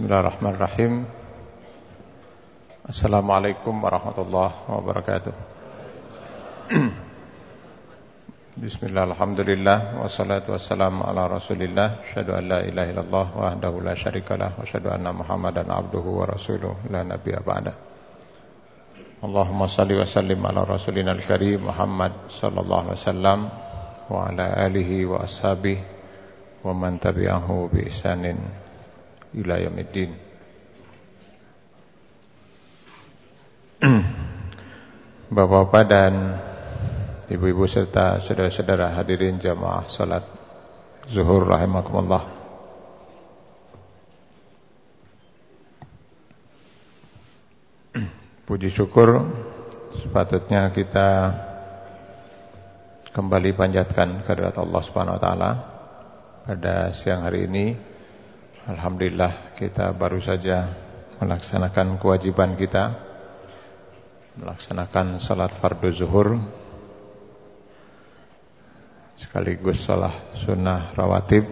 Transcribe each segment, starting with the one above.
Bismillahirrahmanirrahim. Assalamualaikum warahmatullahi wabarakatuh. Bismillah, alhamdulillah Wassalatu wassalamu ala rasulillah. Asyadu an la ilaha illallah Wahdahu la syarikalah asyadu anna muhammadan abduhu wa rasuluh. La nabiya ba'da. Allahumma salli wa sallim ala rasulina al-karim Muhammad sallallahu alaihi wasallam Wa ala alihi wa ashabihi Wa man tabi'ahu bi ila yaumiddin. Bapak-bapak dan ibu-ibu serta saudara-saudara hadirin jamaah salat zuhur rahimakumullah. Puji syukur sepatutnya kita kembali panjatkan kehadirat Allah Subhanahu wa taala pada siang hari ini Alhamdulillah kita baru saja melaksanakan kewajiban kita. Melaksanakan salat fardu zuhur. Sekaligus salat sunnah rawatib.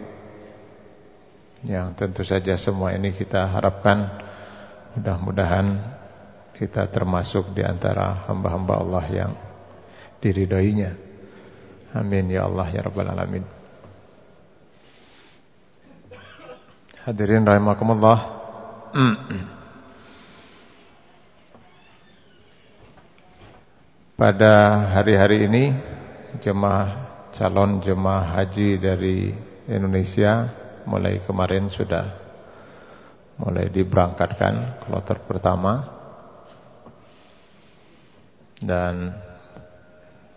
Yang tentu saja semua ini kita harapkan Mudah-mudahan kita termasuk di antara hamba-hamba Allah yang diridainya Amin ya Allah ya Rabbal Alamin Hadirin rahimakumullah. Pada hari-hari ini jemaah calon jemaah haji dari Indonesia mulai kemarin sudah mulai diberangkatkan kloter pertama dan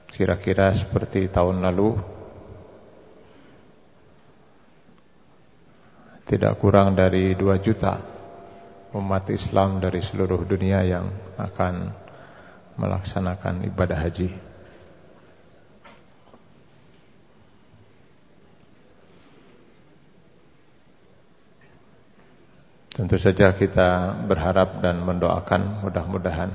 kira-kira seperti tahun lalu tidak kurang dari 2 juta umat Islam dari seluruh dunia yang akan melaksanakan ibadah haji. Tentu saja kita berharap dan mendoakan mudah-mudahan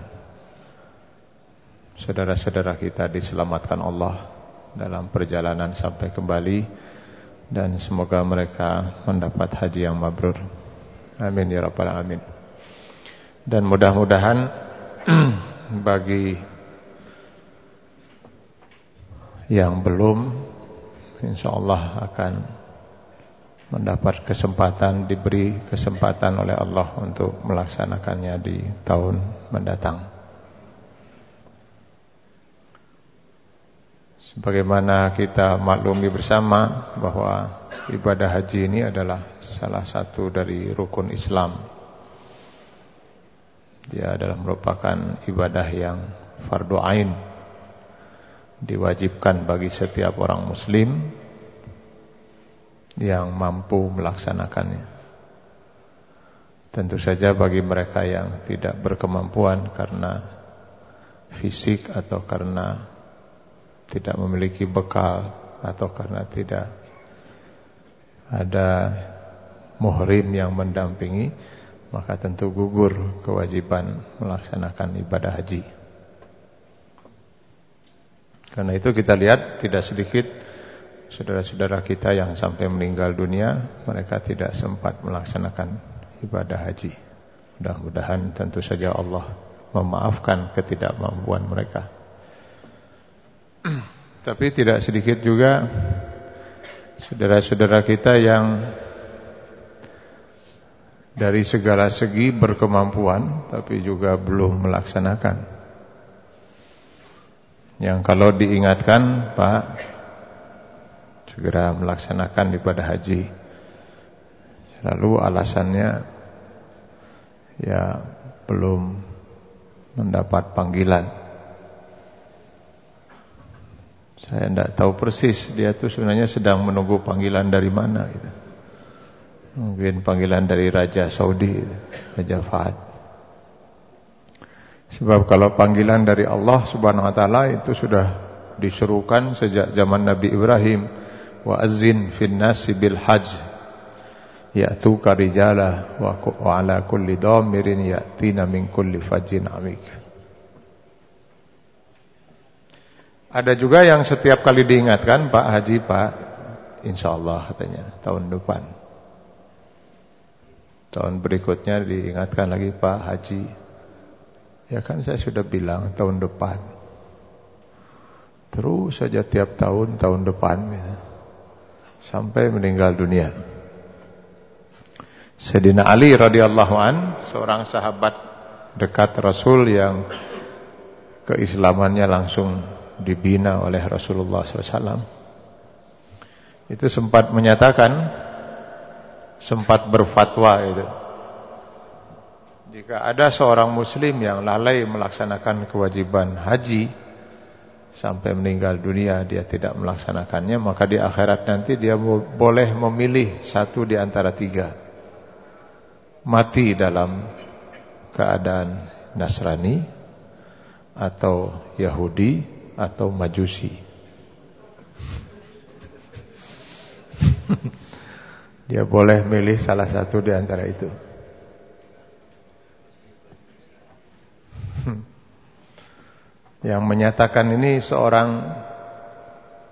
saudara-saudara kita diselamatkan Allah dalam perjalanan sampai kembali dan semoga mereka mendapat haji yang mabrur. Amin ya rabbal alamin. Dan mudah-mudahan bagi yang belum insyaallah akan mendapat kesempatan diberi kesempatan oleh Allah untuk melaksanakannya di tahun mendatang. Bagaimana kita maklumi bersama bahwa ibadah haji ini adalah salah satu dari rukun Islam. Dia adalah merupakan ibadah yang fardu ain diwajibkan bagi setiap orang muslim yang mampu melaksanakannya. Tentu saja bagi mereka yang tidak berkemampuan karena fisik atau karena tidak memiliki bekal atau karena tidak ada muhrim yang mendampingi maka tentu gugur kewajiban melaksanakan ibadah haji. Karena itu kita lihat tidak sedikit saudara-saudara kita yang sampai meninggal dunia mereka tidak sempat melaksanakan ibadah haji. Mudah-mudahan tentu saja Allah memaafkan ketidakmampuan mereka. Tapi tidak sedikit juga saudara-saudara kita yang dari segala segi berkemampuan tapi juga belum melaksanakan. Yang kalau diingatkan, Pak, segera melaksanakan ibadah haji. Lalu alasannya ya belum mendapat panggilan. Saya tidak tahu persis dia itu sebenarnya sedang menunggu panggilan dari mana gitu. Mungkin panggilan dari Raja Saudi, Raja Fahad. Sebab kalau panggilan dari Allah Subhanahu wa taala itu sudah diserukan sejak zaman Nabi Ibrahim wa azin fin nasi bil hajj ya'tu karijala wa ala kulli dhamirin ya'tina min kulli fajjin amik. Ada juga yang setiap kali diingatkan Pak Haji Pak Insya Allah katanya tahun depan Tahun berikutnya diingatkan lagi Pak Haji. Ya kan saya sudah bilang tahun depan. Terus saja tiap tahun, tahun depan. Ya. Sampai meninggal dunia. Sayyidina Ali radhiyallahu an, seorang sahabat dekat Rasul yang keislamannya langsung dibina oleh Rasulullah SAW. Itu sempat menyatakan sempat berfatwa itu. Jika ada seorang muslim yang lalai melaksanakan kewajiban haji sampai meninggal dunia dia tidak melaksanakannya, maka di akhirat nanti dia boleh memilih satu di antara tiga. Mati dalam keadaan Nasrani atau Yahudi atau Majusi. Dia boleh milih salah satu di antara itu. Hmm. Yang menyatakan ini seorang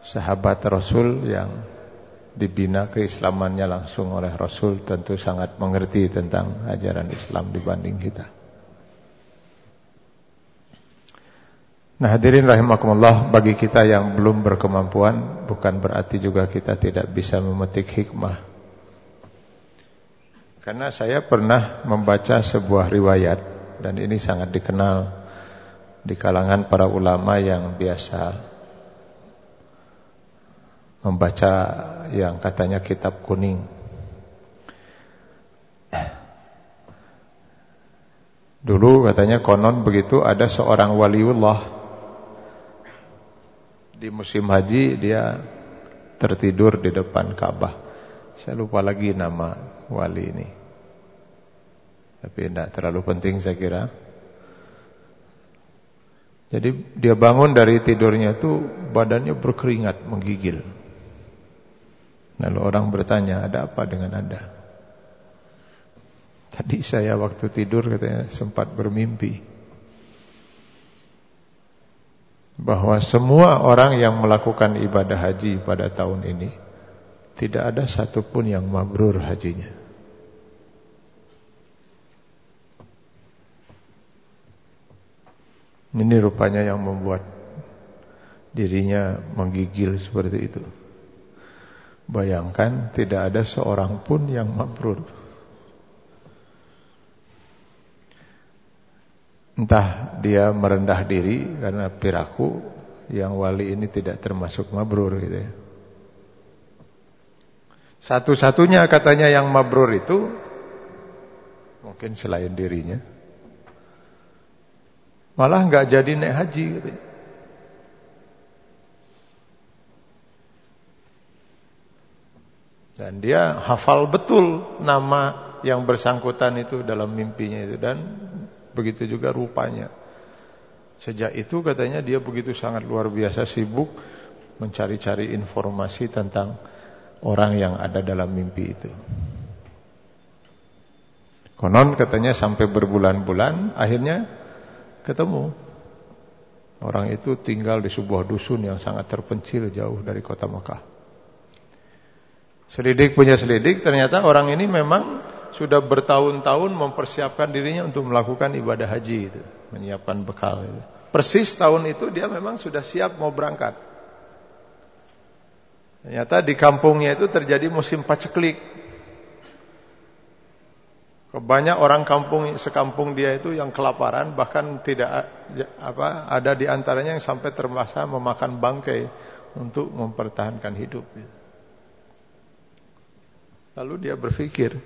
sahabat Rasul yang dibina keislamannya langsung oleh Rasul tentu sangat mengerti tentang ajaran Islam dibanding kita. Nah hadirin rahimakumullah bagi kita yang belum berkemampuan bukan berarti juga kita tidak bisa memetik hikmah karena saya pernah membaca sebuah riwayat dan ini sangat dikenal di kalangan para ulama yang biasa membaca yang katanya kitab kuning. Dulu katanya konon begitu ada seorang waliullah di musim haji dia tertidur di depan Ka'bah. Saya lupa lagi nama wali ini. Tapi tidak terlalu penting saya kira. Jadi dia bangun dari tidurnya itu badannya berkeringat, menggigil. Lalu orang bertanya, ada apa dengan anda? Tadi saya waktu tidur katanya sempat bermimpi bahwa semua orang yang melakukan ibadah haji pada tahun ini tidak ada satupun yang mabrur hajinya. Ini rupanya yang membuat dirinya menggigil seperti itu. Bayangkan tidak ada seorang pun yang mabrur. Entah dia merendah diri karena piraku yang wali ini tidak termasuk mabrur gitu ya. Satu-satunya katanya yang mabrur itu mungkin selain dirinya. Malah nggak jadi naik haji katanya. Dan dia hafal betul nama yang bersangkutan itu dalam mimpinya itu dan begitu juga rupanya. Sejak itu katanya dia begitu sangat luar biasa sibuk mencari-cari informasi tentang orang yang ada dalam mimpi itu. Konon katanya sampai berbulan-bulan akhirnya ketemu. Orang itu tinggal di sebuah dusun yang sangat terpencil jauh dari kota Mekah. Selidik punya selidik ternyata orang ini memang sudah bertahun-tahun mempersiapkan dirinya untuk melakukan ibadah haji itu, menyiapkan bekal itu. Persis tahun itu dia memang sudah siap mau berangkat. Ternyata di kampungnya itu terjadi musim paceklik. Banyak orang kampung sekampung dia itu yang kelaparan bahkan tidak apa ada di antaranya yang sampai terpaksa memakan bangkai untuk mempertahankan hidup. Lalu dia berpikir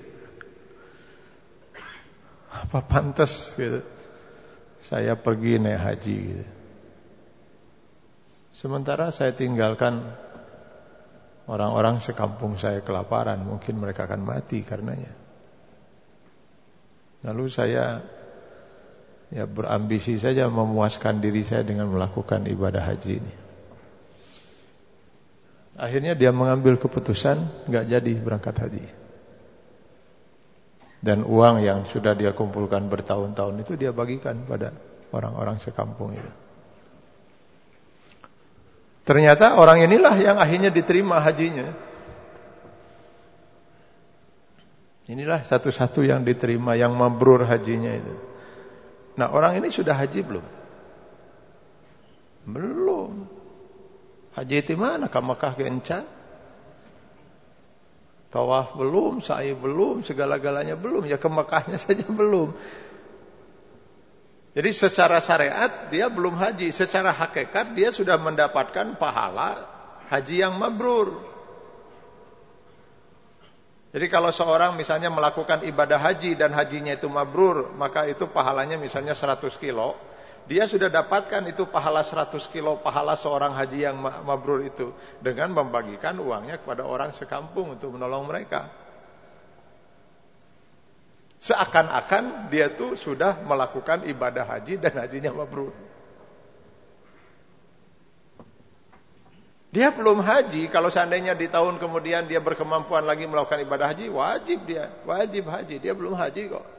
apa pantas gitu saya pergi naik haji gitu. Sementara saya tinggalkan Orang-orang sekampung saya kelaparan, mungkin mereka akan mati karenanya. Lalu saya ya berambisi saja memuaskan diri saya dengan melakukan ibadah haji ini. Akhirnya dia mengambil keputusan nggak jadi berangkat haji. Dan uang yang sudah dia kumpulkan bertahun-tahun itu dia bagikan pada orang-orang sekampung itu. Ternyata orang inilah yang akhirnya diterima hajinya. Inilah satu-satu yang diterima, yang mabrur hajinya itu. Nah orang ini sudah haji belum? Belum. Haji itu mana? Ke Mekah ke? Tawaf belum, sa'i belum, segala-galanya belum. Ya ke Mekahnya saja belum. Jadi secara syariat dia belum haji. Secara hakikat dia sudah mendapatkan pahala haji yang mabrur. Jadi kalau seorang misalnya melakukan ibadah haji dan hajinya itu mabrur, maka itu pahalanya misalnya 100 kilo. Dia sudah dapatkan itu pahala 100 kilo, pahala seorang haji yang mabrur itu. Dengan membagikan uangnya kepada orang sekampung untuk menolong mereka. Seakan-akan dia tuh sudah melakukan ibadah haji dan hajinya mabrur. Dia belum haji, kalau seandainya di tahun kemudian dia berkemampuan lagi melakukan ibadah haji, wajib dia, wajib haji. Dia belum haji kok.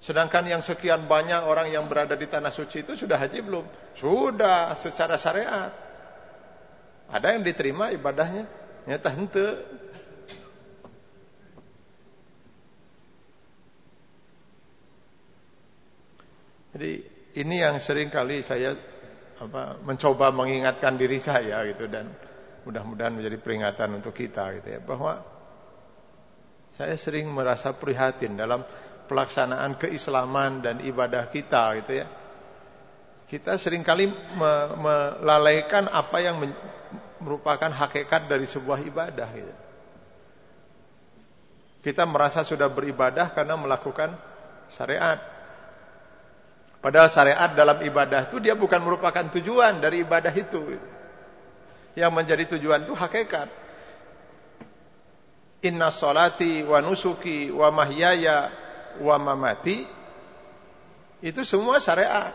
Sedangkan yang sekian banyak orang yang berada di tanah suci itu sudah haji belum? Sudah secara syariat. Ada yang diterima ibadahnya, nyata hente. Jadi ini yang sering kali saya apa mencoba mengingatkan diri saya gitu dan mudah-mudahan menjadi peringatan untuk kita gitu ya bahwa saya sering merasa prihatin dalam pelaksanaan keislaman dan ibadah kita gitu ya. Kita sering kali me melalaikan apa yang merupakan hakikat dari sebuah ibadah gitu. Kita merasa sudah beribadah karena melakukan syariat. Padahal syariat dalam ibadah itu dia bukan merupakan tujuan dari ibadah itu. Yang menjadi tujuan itu hakikat. Inna salati wa nusuki wa mahyaya wa mamati itu semua syariat.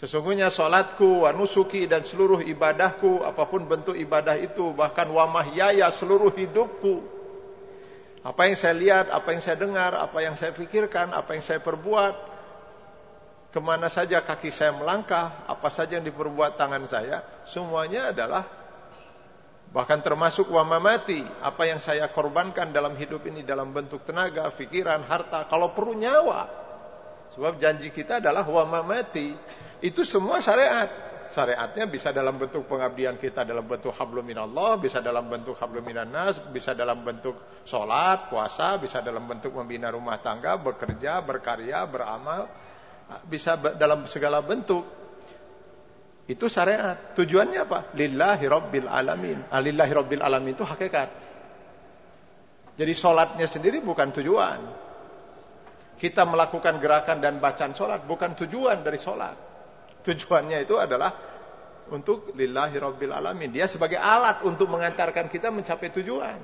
Sesungguhnya salatku, wa nusuki dan seluruh ibadahku, apa pun bentuk ibadah itu, bahkan wa mahyaya seluruh hidupku, apa yang saya lihat, apa yang saya dengar, apa yang saya pikirkan, apa yang saya perbuat, ke mana saja kaki saya melangkah, apa saja yang diperbuat tangan saya, semuanya adalah bahkan termasuk wamamati, apa yang saya korbankan dalam hidup ini dalam bentuk tenaga, pikiran, harta, kalau perlu nyawa. Sebab janji kita adalah wamamati, itu semua syariat. Syariatnya bisa dalam bentuk pengabdian kita dalam bentuk hablum minallah, bisa dalam bentuk hablum minannas, bisa dalam bentuk sholat, puasa, bisa dalam bentuk membina rumah tangga, bekerja, berkarya, beramal, bisa dalam segala bentuk. Itu syariat. Tujuannya apa? Lillahi rabbil alamin. Alillahi ah, rabbil alamin itu hakikat. Jadi sholatnya sendiri bukan tujuan. Kita melakukan gerakan dan bacaan sholat bukan tujuan dari sholat. Tujuannya itu adalah untuk lillahi rabbil alamin. Dia sebagai alat untuk mengantarkan kita mencapai tujuan.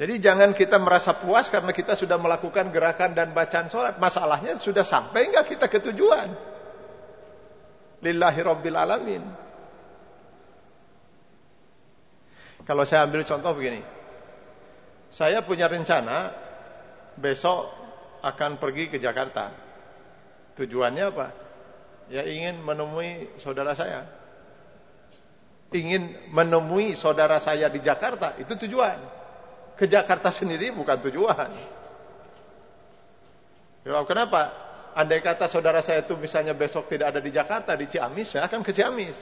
Jadi jangan kita merasa puas karena kita sudah melakukan gerakan dan bacaan sholat. Masalahnya sudah sampai enggak kita ke tujuan. Lillahi rabbil alamin. Kalau saya ambil contoh begini. Saya punya rencana besok akan pergi ke Jakarta. Tujuannya apa? Ya ingin menemui saudara saya. Ingin menemui saudara saya di Jakarta, itu tujuan. Ke Jakarta sendiri bukan tujuan. Ya, kenapa? Andai kata saudara saya itu misalnya besok tidak ada di Jakarta, di Ciamis, saya akan ke Ciamis.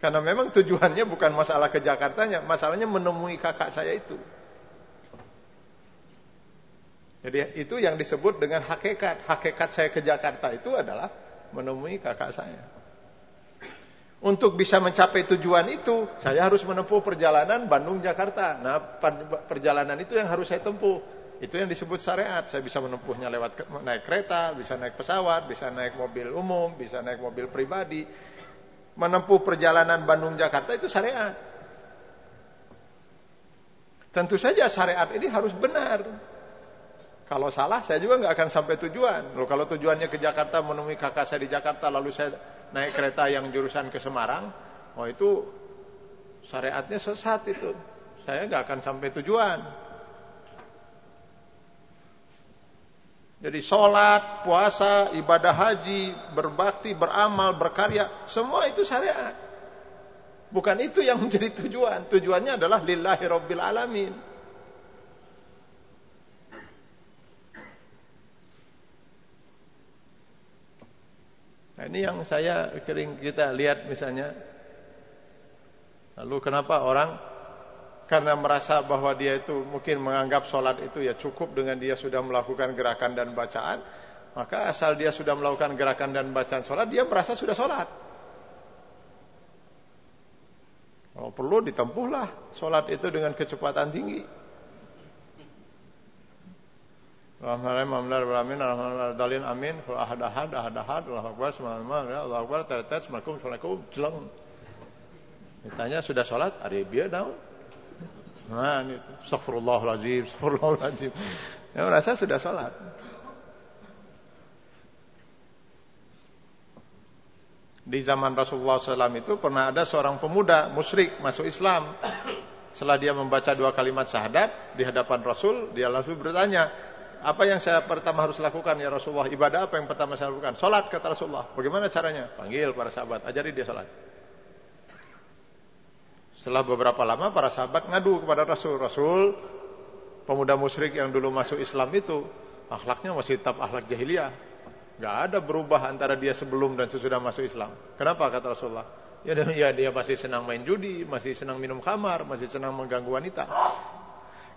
Karena memang tujuannya bukan masalah ke Jakartanya, masalahnya menemui kakak saya itu. Jadi itu yang disebut dengan hakikat. Hakikat saya ke Jakarta itu adalah menemui kakak saya. Untuk bisa mencapai tujuan itu, saya harus menempuh perjalanan Bandung-Jakarta. Nah, perjalanan itu yang harus saya tempuh. Itu yang disebut syariat. Saya bisa menempuhnya lewat naik kereta, bisa naik pesawat, bisa naik mobil umum, bisa naik mobil pribadi. Menempuh perjalanan Bandung-Jakarta itu syariat. Tentu saja syariat ini harus benar. Kalau salah saya juga nggak akan sampai tujuan. Loh, kalau tujuannya ke Jakarta menemui kakak saya di Jakarta lalu saya naik kereta yang jurusan ke Semarang, oh itu syariatnya sesat itu. Saya nggak akan sampai tujuan. Jadi sholat, puasa, ibadah haji, berbakti, beramal, berkarya, semua itu syariat. Bukan itu yang menjadi tujuan. Tujuannya adalah lillahi rabbil alamin. Nah, ini yang saya kering kita lihat misalnya. Lalu kenapa orang karena merasa bahwa dia itu mungkin menganggap sholat itu ya cukup dengan dia sudah melakukan gerakan dan bacaan, maka asal dia sudah melakukan gerakan dan bacaan sholat, dia merasa sudah sholat. Kalau perlu ditempuhlah sholat itu dengan kecepatan tinggi. Alhamdulillah, Alhamdulillah, dalin, amin, kalau ahad ahad, ahad ahad, Allah Akbar, semangat, Allah Akbar, tetet, assalamualaikum, assalamualaikum, jeleng. Ditanya sudah sholat, ada biar tahu. Nah, ini, astagfirullahaladzim, astagfirullahaladzim. Ya, merasa sudah sholat. Di zaman Rasulullah SAW itu pernah ada seorang pemuda musyrik masuk Islam. Setelah dia membaca dua kalimat syahadat di hadapan Rasul, dia langsung bertanya, apa yang saya pertama harus lakukan ya Rasulullah? Ibadah apa yang pertama saya lakukan? Salat kata Rasulullah. Bagaimana caranya? Panggil para sahabat, ajari dia salat. Setelah beberapa lama para sahabat ngadu kepada Rasul. Rasul, pemuda musyrik yang dulu masuk Islam itu, akhlaknya masih tetap akhlak jahiliyah. Gak ada berubah antara dia sebelum dan sesudah masuk Islam. Kenapa kata Rasulullah? Ya, ya dia masih senang main judi, masih senang minum khamar, masih senang mengganggu wanita.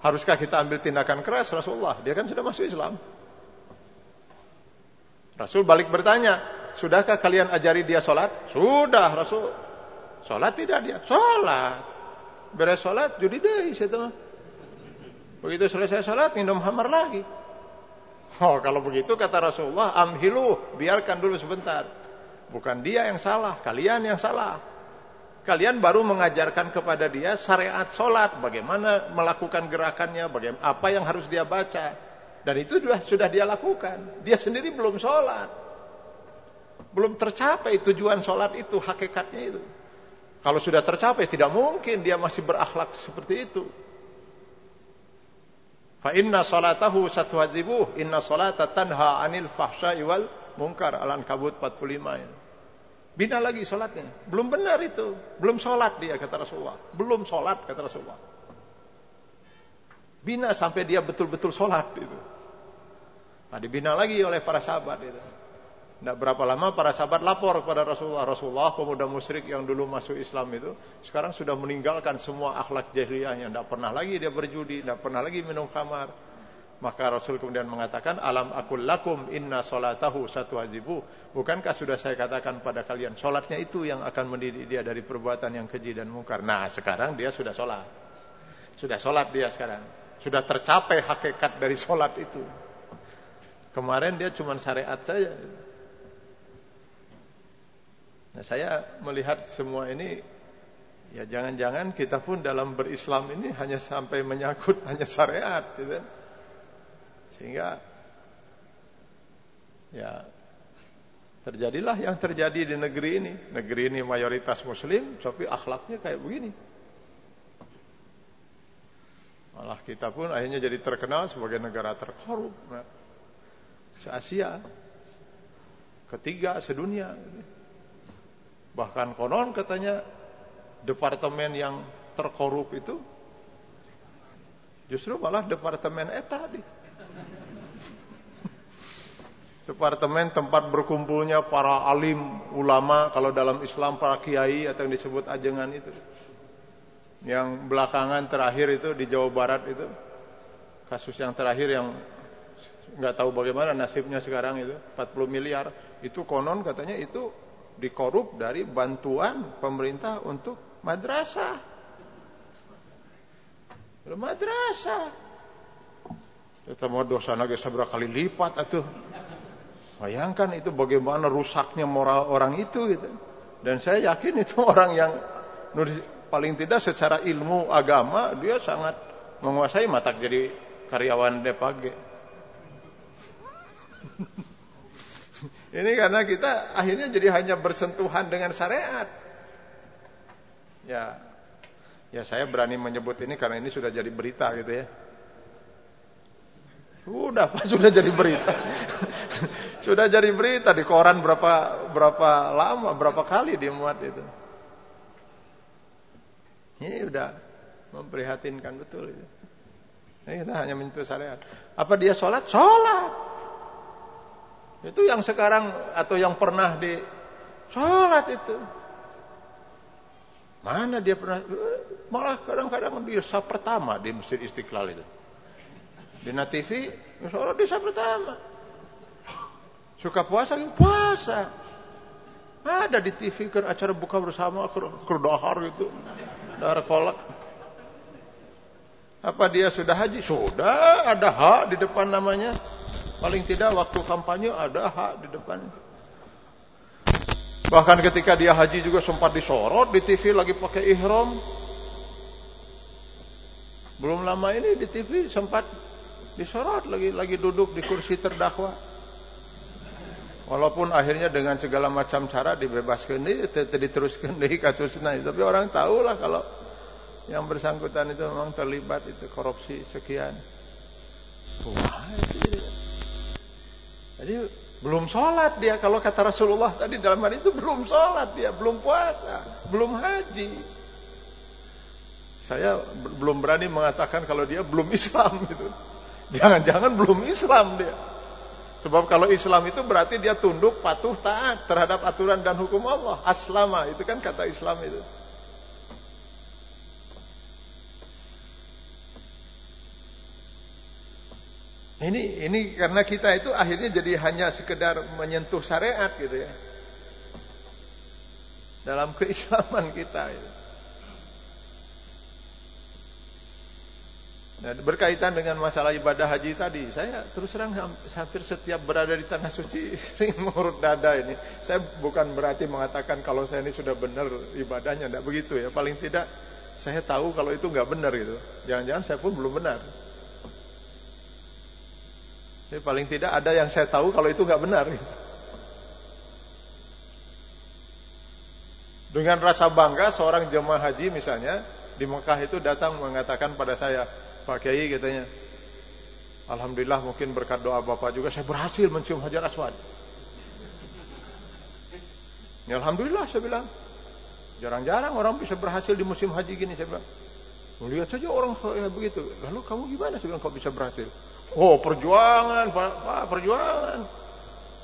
Haruskah kita ambil tindakan keras Rasulullah? Dia kan sudah masuk Islam. Rasul balik bertanya, sudahkah kalian ajari dia sholat? Sudah Rasul. Sholat tidak dia? Sholat. Beres sholat, judi deh. Situ. Begitu selesai sholat, minum hamar lagi. Oh, kalau begitu kata Rasulullah, amhilu, biarkan dulu sebentar. Bukan dia yang salah, kalian yang salah. Kalian baru mengajarkan kepada dia syariat sholat, bagaimana melakukan gerakannya, bagaimana apa yang harus dia baca. Dan itu sudah sudah dia lakukan. Dia sendiri belum sholat. Belum tercapai tujuan sholat itu, hakikatnya itu. Kalau sudah tercapai, tidak mungkin dia masih berakhlak seperti itu. Fa inna salatahu satwajibuh, inna salata tanha anil fahsya'i wal munkar. Al-Ankabut 45 ini. Bina lagi sholatnya. Belum benar itu. Belum sholat dia kata Rasulullah. Belum sholat kata Rasulullah. Bina sampai dia betul-betul sholat itu. Nah dibina lagi oleh para sahabat itu. Tidak berapa lama para sahabat lapor kepada Rasulullah. Rasulullah pemuda musyrik yang dulu masuk Islam itu. Sekarang sudah meninggalkan semua akhlak jahiliyahnya. Tidak pernah lagi dia berjudi. Tidak pernah lagi minum kamar. Maka Rasul kemudian mengatakan, Alam akul lakum inna solatahu satu wajibu. Bukankah sudah saya katakan pada kalian, solatnya itu yang akan mendidik dia dari perbuatan yang keji dan mungkar. Nah sekarang dia sudah solat. Sudah solat dia sekarang. Sudah tercapai hakikat dari solat itu. Kemarin dia cuma syariat saja. Nah saya melihat semua ini, ya jangan-jangan kita pun dalam berislam ini hanya sampai menyangkut hanya syariat. Gitu. Sehingga ya terjadilah yang terjadi di negeri ini. Negeri ini mayoritas muslim, tapi akhlaknya kayak begini. Malah kita pun akhirnya jadi terkenal sebagai negara terkorup. Se-Asia. Ketiga sedunia. Bahkan konon katanya departemen yang terkorup itu justru malah departemen ETA di Departemen tempat berkumpulnya para alim ulama kalau dalam Islam para kiai atau yang disebut ajengan itu. Yang belakangan terakhir itu di Jawa Barat itu kasus yang terakhir yang nggak tahu bagaimana nasibnya sekarang itu 40 miliar itu konon katanya itu dikorup dari bantuan pemerintah untuk madrasah. Madrasah. Kita mau dosa lagi seberapa kali lipat atuh. Bayangkan itu bagaimana rusaknya moral orang itu gitu. Dan saya yakin itu orang yang paling tidak secara ilmu agama dia sangat menguasai mata jadi karyawan DPG. Ini karena kita akhirnya jadi hanya bersentuhan dengan syariat. Ya, ya saya berani menyebut ini karena ini sudah jadi berita gitu ya. Sudah Pak, sudah jadi berita. sudah jadi berita di koran berapa berapa lama, berapa kali dimuat itu. Ini udah memprihatinkan betul itu. Ini kita hanya menyentuh syariat. Apa dia sholat? Sholat. Itu yang sekarang atau yang pernah di sholat itu. Mana dia pernah malah kadang-kadang di desa pertama di Masjid Istiqlal itu. Di TV, di desa pertama. Suka puasa, puasa. Ada di TV kan acara buka bersama kerdahar gitu. Darah kolak. Apa dia sudah haji? Sudah, ada hak di depan namanya. Paling tidak waktu kampanye ada hak di depannya. Bahkan ketika dia haji juga sempat disorot di TV lagi pakai ihram. Belum lama ini di TV sempat disorot lagi lagi duduk di kursi terdakwa. Walaupun akhirnya dengan segala macam cara dibebaskan ini, diteruskan di kasusnya. Tapi orang tahu lah kalau yang bersangkutan itu memang terlibat itu korupsi sekian. Wah, itu jadi belum sholat dia kalau kata Rasulullah tadi dalam hari itu belum sholat dia, belum puasa, belum haji. Saya belum berani mengatakan kalau dia belum Islam itu. Jangan-jangan belum Islam dia. Sebab kalau Islam itu berarti dia tunduk, patuh, taat terhadap aturan dan hukum Allah. Aslama itu kan kata Islam itu. Ini ini karena kita itu akhirnya jadi hanya sekedar menyentuh syariat gitu ya. Dalam keislaman kita itu. Nah, berkaitan dengan masalah ibadah haji tadi, saya terus terang hampir setiap berada di tanah suci sering mengurut dada ini. Saya bukan berarti mengatakan kalau saya ini sudah benar ibadahnya, tidak begitu ya. Paling tidak saya tahu kalau itu nggak benar gitu. Jangan-jangan saya pun belum benar. Jadi paling tidak ada yang saya tahu kalau itu nggak benar. Dengan rasa bangga seorang jemaah haji misalnya di Mekah itu datang mengatakan pada saya, Pak Kiai katanya, Alhamdulillah mungkin berkat doa Bapak juga saya berhasil mencium Hajar Aswad. Ya Alhamdulillah saya bilang. Jarang-jarang orang bisa berhasil di musim haji gini saya bilang. Melihat saja orang kayak begitu. Lalu kamu gimana saya bilang kok bisa berhasil? Oh perjuangan, Pak perjuangan.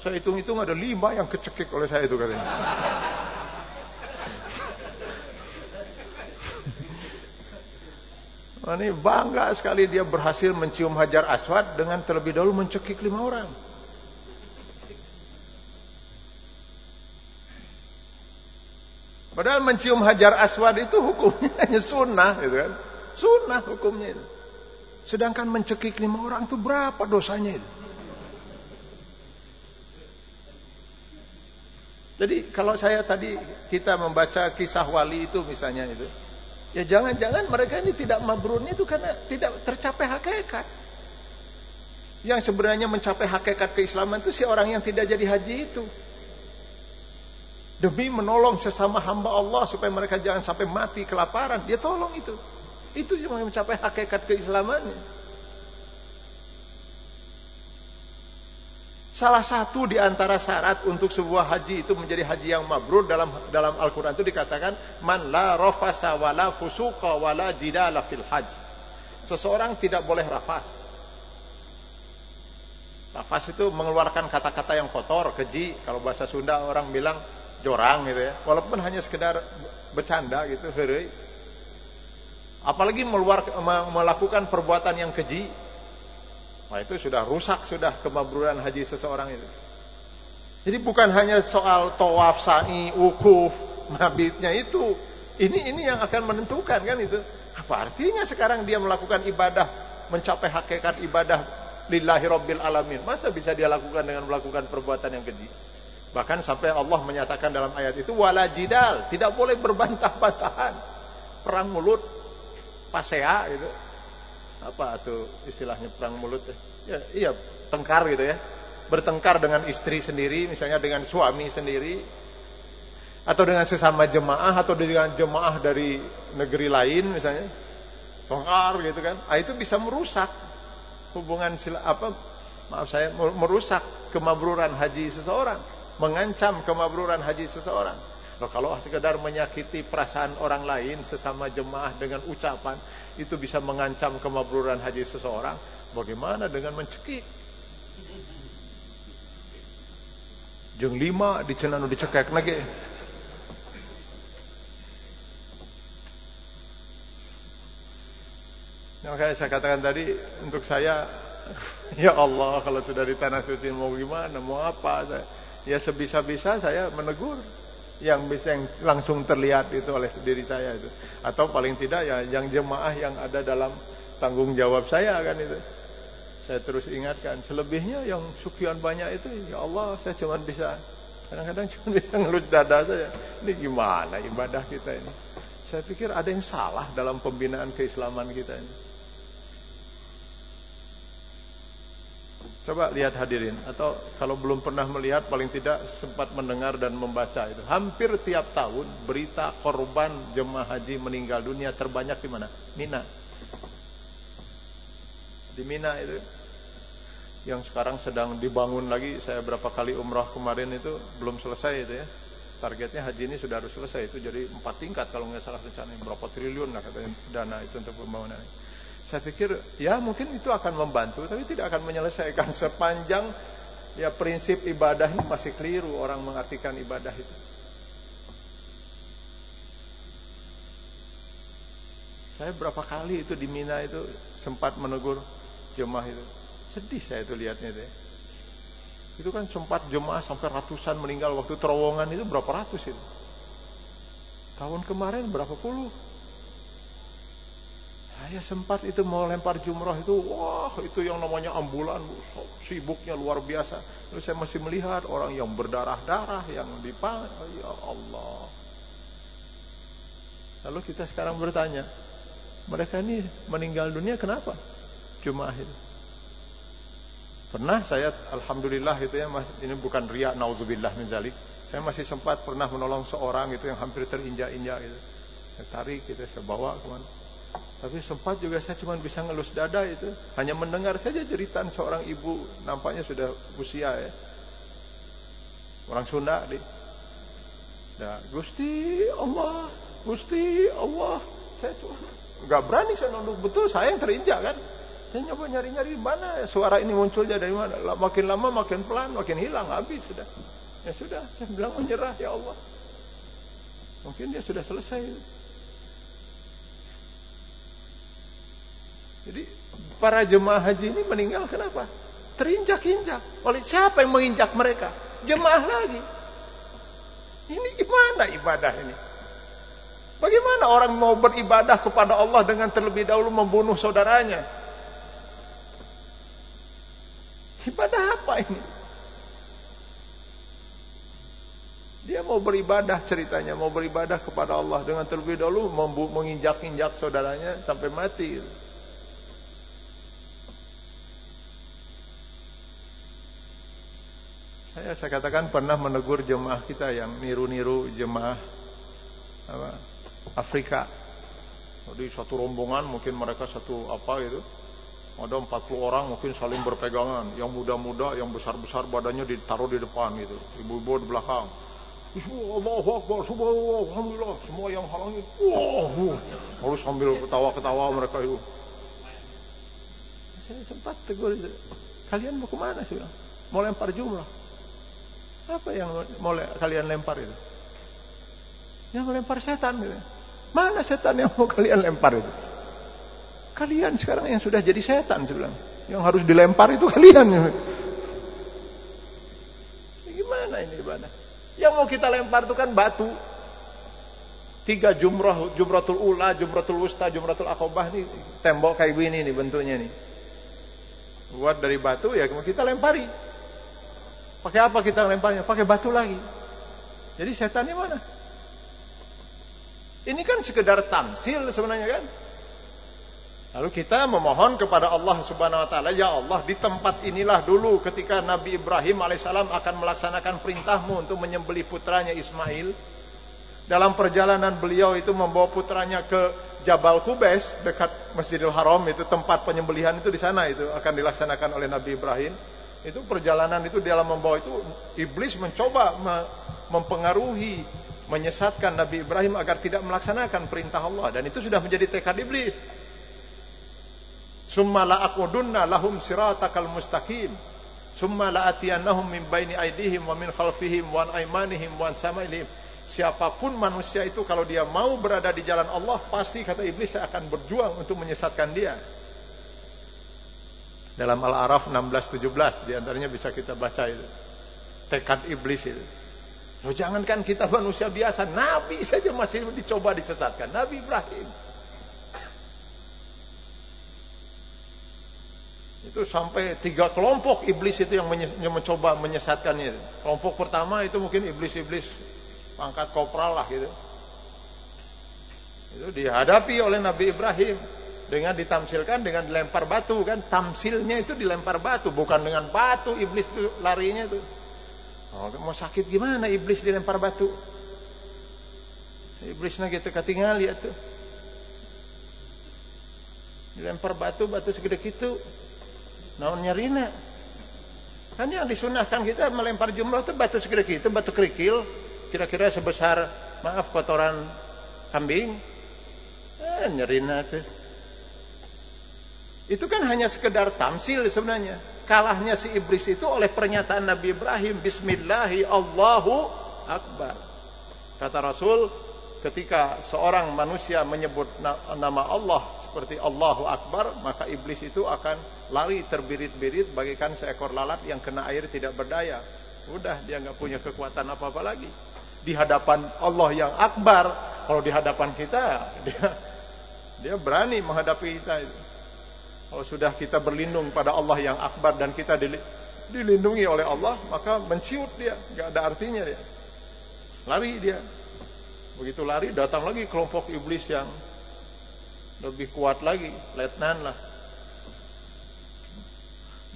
Saya hitung-hitung ada lima yang kecekik oleh saya itu katanya. Ini bangga sekali dia berhasil mencium hajar aswad dengan terlebih dahulu mencekik lima orang. Padahal mencium hajar aswad itu hukumnya hanya sunnah, gitu kan? Sunnah hukumnya itu. Sedangkan mencekik lima orang itu berapa dosanya itu? Jadi kalau saya tadi kita membaca kisah wali itu misalnya itu, ya jangan-jangan mereka ini tidak mabrurnya itu karena tidak tercapai hakikat. Yang sebenarnya mencapai hakikat keislaman itu si orang yang tidak jadi haji itu. Demi menolong sesama hamba Allah supaya mereka jangan sampai mati kelaparan, dia tolong itu. Itu yang mencapai hakikat keislamannya. Salah satu di antara syarat untuk sebuah haji itu menjadi haji yang mabrur dalam dalam Al-Qur'an itu dikatakan man la rafasa wala fusuqa wala jidala fil hajj. Seseorang tidak boleh rafas. Rafas itu mengeluarkan kata-kata yang kotor, keji. Kalau bahasa Sunda orang bilang jorang gitu ya. Walaupun hanya sekedar bercanda gitu, heureuy. Apalagi meluar, melakukan perbuatan yang keji. Nah itu sudah rusak sudah kemabruran haji seseorang itu. Jadi bukan hanya soal tawaf, sa'i, wukuf, mabitnya itu. Ini ini yang akan menentukan kan itu. Apa artinya sekarang dia melakukan ibadah, mencapai hakikat ibadah lillahi rabbil alamin. Masa bisa dia lakukan dengan melakukan perbuatan yang keji? Bahkan sampai Allah menyatakan dalam ayat itu wala jidal, tidak boleh berbantah-bantahan. Perang mulut pasea gitu. Apa tuh istilahnya perang mulut ya? ya iya, tengkar gitu ya. Bertengkar dengan istri sendiri, misalnya dengan suami sendiri atau dengan sesama jemaah atau dengan jemaah dari negeri lain misalnya. Tengkar gitu kan. Ah itu bisa merusak hubungan sila, apa maaf saya merusak kemabruran haji seseorang, mengancam kemabruran haji seseorang. Loh, kalau sekedar menyakiti perasaan orang lain sesama jemaah dengan ucapan itu bisa mengancam kemabruran haji seseorang, bagaimana dengan mencekik? Jeng lima di cenanu dicekek lagi. Nah, makanya saya katakan tadi untuk saya ya Allah kalau sudah di tanah suci mau gimana mau apa saya ya sebisa-bisa saya menegur yang bisa yang langsung terlihat itu oleh diri saya itu. Atau paling tidak ya yang jemaah yang ada dalam tanggung jawab saya kan itu. Saya terus ingatkan selebihnya yang sekian banyak itu ya Allah saya cuma bisa kadang-kadang cuma bisa ngelus dada saja. Ini gimana ibadah kita ini? Saya pikir ada yang salah dalam pembinaan keislaman kita ini Coba lihat hadirin atau kalau belum pernah melihat paling tidak sempat mendengar dan membaca itu. Hampir tiap tahun berita korban jemaah haji meninggal dunia terbanyak di mana? Mina. Di Mina itu yang sekarang sedang dibangun lagi. Saya berapa kali umrah kemarin itu belum selesai itu ya. Targetnya haji ini sudah harus selesai itu jadi empat tingkat kalau nggak salah rencana berapa triliun lah katanya dana itu untuk pembangunan. Saya pikir ya mungkin itu akan membantu tapi tidak akan menyelesaikan sepanjang ya prinsip ibadah ini masih keliru orang mengartikan ibadah itu. Saya berapa kali itu di Mina itu sempat menegur jemaah itu. Sedih saya itu lihatnya itu. Itu kan sempat jemaah sampai ratusan meninggal waktu terowongan itu berapa ratus itu. Tahun kemarin berapa puluh? Saya sempat itu mau lempar jumroh itu, wah itu yang namanya ambulan, sibuknya luar biasa. Lalu saya masih melihat orang yang berdarah-darah, yang dipang, ya Allah. Lalu kita sekarang bertanya, mereka ini meninggal dunia kenapa? Jum'ah itu. Pernah saya, Alhamdulillah itu ya, ini bukan riak, nauzubillah min zalik. Saya masih sempat pernah menolong seorang itu yang hampir terinjak-injak itu. Saya tarik, kita gitu, saya bawa ke mana tapi sempat juga saya cuma bisa ngelus dada itu. Hanya mendengar saja jeritan seorang ibu. Nampaknya sudah usia ya. Orang Sunda. Di. Nah, Gusti Allah. Gusti Allah. Saya cuma nggak berani saya nunduk betul saya yang terinjak kan. Saya nyoba nyari-nyari mana suara ini munculnya dari mana. Makin lama makin pelan, makin hilang habis sudah. Ya sudah, saya bilang menyerah ya Allah. Mungkin dia sudah selesai. Jadi para jemaah haji ini meninggal kenapa? Terinjak-injak. Oleh siapa yang menginjak mereka? Jemaah lagi. Ini gimana ibadah ini? Bagaimana orang mau beribadah kepada Allah dengan terlebih dahulu membunuh saudaranya? Ibadah apa ini? Dia mau beribadah ceritanya, mau beribadah kepada Allah dengan terlebih dahulu menginjak-injak saudaranya sampai mati. Saya, saya katakan pernah menegur jemaah kita yang niru-niru jemaah apa, Afrika. Jadi satu rombongan mungkin mereka satu apa gitu. Ada 40 orang mungkin saling berpegangan. Yang muda-muda, yang besar-besar badannya ditaruh di depan gitu. Ibu-ibu di belakang. Allahu Akbar, semua Alhamdulillah, semua yang halangi. Wow, harus sambil ketawa-ketawa mereka itu. Saya sempat tegur itu. Kalian mau ke mana sih? Mau lempar jumlah. Apa yang mau kalian lempar itu? Yang lempar setan gitu. Mana setan yang mau kalian lempar itu? Kalian sekarang yang sudah jadi setan sebelah. Yang harus dilempar itu kalian. Gimana ini ibadah? Yang mau kita lempar itu kan batu. Tiga jumrah, jumratul ula, jumratul wusta, jumratul akobah nih tembok kayak gini nih bentuknya nih. Buat dari batu ya kita lempari. Pakai apa kita lemparnya? Pakai batu lagi. Jadi setannya mana? Ini kan sekedar tamsil sebenarnya kan. Lalu kita memohon kepada Allah Subhanahu wa taala, ya Allah, di tempat inilah dulu ketika Nabi Ibrahim alaihissalam akan melaksanakan perintahmu untuk menyembelih putranya Ismail. Dalam perjalanan beliau itu membawa putranya ke Jabal Kubes dekat Masjidil Haram itu tempat penyembelihan itu di sana itu akan dilaksanakan oleh Nabi Ibrahim. Itu perjalanan itu dalam membawa itu iblis mencoba mempengaruhi, menyesatkan Nabi Ibrahim agar tidak melaksanakan perintah Allah dan itu sudah menjadi tekad iblis. Summa la'aqudunna lahum siratakal mustaqim. Summa la'atiyannahum min baini aidihim wa min khalfihim wa an aymanihim wa samailihim. Siapa pun manusia itu kalau dia mau berada di jalan Allah pasti kata iblis akan berjuang untuk menyesatkan dia. Dalam Al-Araf 16-17 di antaranya bisa kita baca itu. Tekad iblis itu. Loh, jangankan kita manusia biasa, Nabi saja masih dicoba disesatkan. Nabi Ibrahim. Itu sampai tiga kelompok iblis itu yang, mencoba menyesatkannya. Kelompok pertama itu mungkin iblis-iblis pangkat kopral lah gitu. Itu dihadapi oleh Nabi Ibrahim dengan ditamsilkan dengan dilempar batu kan? Tamsilnya itu dilempar batu bukan dengan batu iblis itu larinya itu. Oh, mau sakit gimana iblis dilempar batu? Iblisnya gitu ketinggal ya tuh dilempar batu batu segede gitu. Naon nyarina kan yang disunahkan kita melempar jumlah itu batu segede gitu batu kerikil. Kira-kira sebesar maaf kotoran kambing. Eh nyerina tuh itu kan hanya sekedar tamsil sebenarnya. Kalahnya si iblis itu oleh pernyataan Nabi Ibrahim. Bismillahi Allahu Akbar. Kata Rasul, ketika seorang manusia menyebut nama Allah seperti Allahu Akbar, maka iblis itu akan lari terbirit-birit bagaikan seekor lalat yang kena air tidak berdaya. Udah, dia nggak punya kekuatan apa-apa lagi. Di hadapan Allah yang akbar, kalau di hadapan kita, dia dia berani menghadapi kita itu. Kalau sudah kita berlindung pada Allah yang akbar dan kita dilindungi oleh Allah, maka menciut dia, nggak ada artinya dia. Lari dia. Begitu lari datang lagi kelompok iblis yang lebih kuat lagi, letnan lah.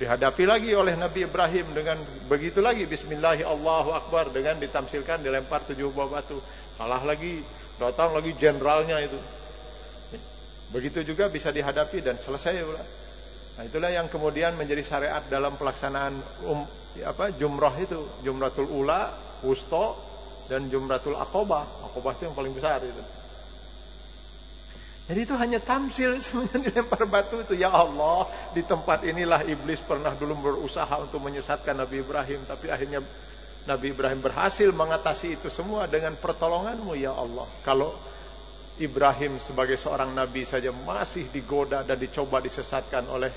Dihadapi lagi oleh Nabi Ibrahim dengan begitu lagi Bismillahirrahmanirrahim dengan ditamsilkan dilempar tujuh buah batu. Kalah lagi, datang lagi jenderalnya itu. Begitu juga bisa dihadapi dan selesai. Nah, itulah yang kemudian menjadi syariat dalam pelaksanaan um, apa jumrah itu, jumratul ula, wusto dan jumratul akobah. Akobah itu yang paling besar itu. Jadi itu hanya tamsil semuanya dilempar batu itu. Ya Allah, di tempat inilah iblis pernah dulu berusaha untuk menyesatkan Nabi Ibrahim, tapi akhirnya Nabi Ibrahim berhasil mengatasi itu semua dengan pertolonganmu ya Allah. Kalau Ibrahim sebagai seorang nabi saja masih digoda dan dicoba disesatkan oleh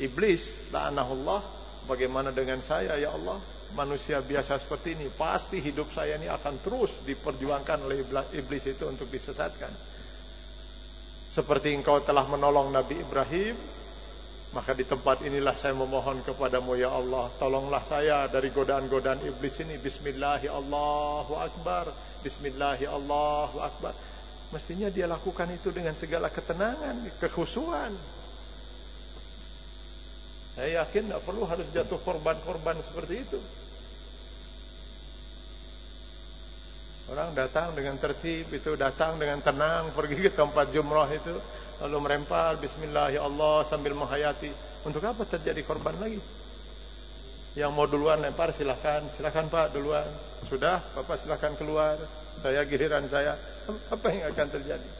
iblis, la'anahullah. Bagaimana dengan saya ya Allah? Manusia biasa seperti ini, pasti hidup saya ini akan terus diperjuangkan oleh iblis itu untuk disesatkan. Seperti engkau telah menolong Nabi Ibrahim, maka di tempat inilah saya memohon kepadamu ya Allah, tolonglah saya dari godaan-godaan iblis ini. Bismillahirrahmanirrahim. Bismillahirrahmanirrahim. Mestinya dia lakukan itu dengan segala ketenangan, kekhusuan. Saya yakin tidak perlu harus jatuh korban-korban seperti itu. Orang datang dengan tertib itu datang dengan tenang pergi ke tempat jumrah itu lalu merempar bismillah ya Allah sambil menghayati. Untuk apa terjadi korban lagi? Yang mau duluan lempar silahkan, silahkan Pak duluan. Sudah, Bapak silahkan keluar. Saya giliran saya. Apa yang akan terjadi?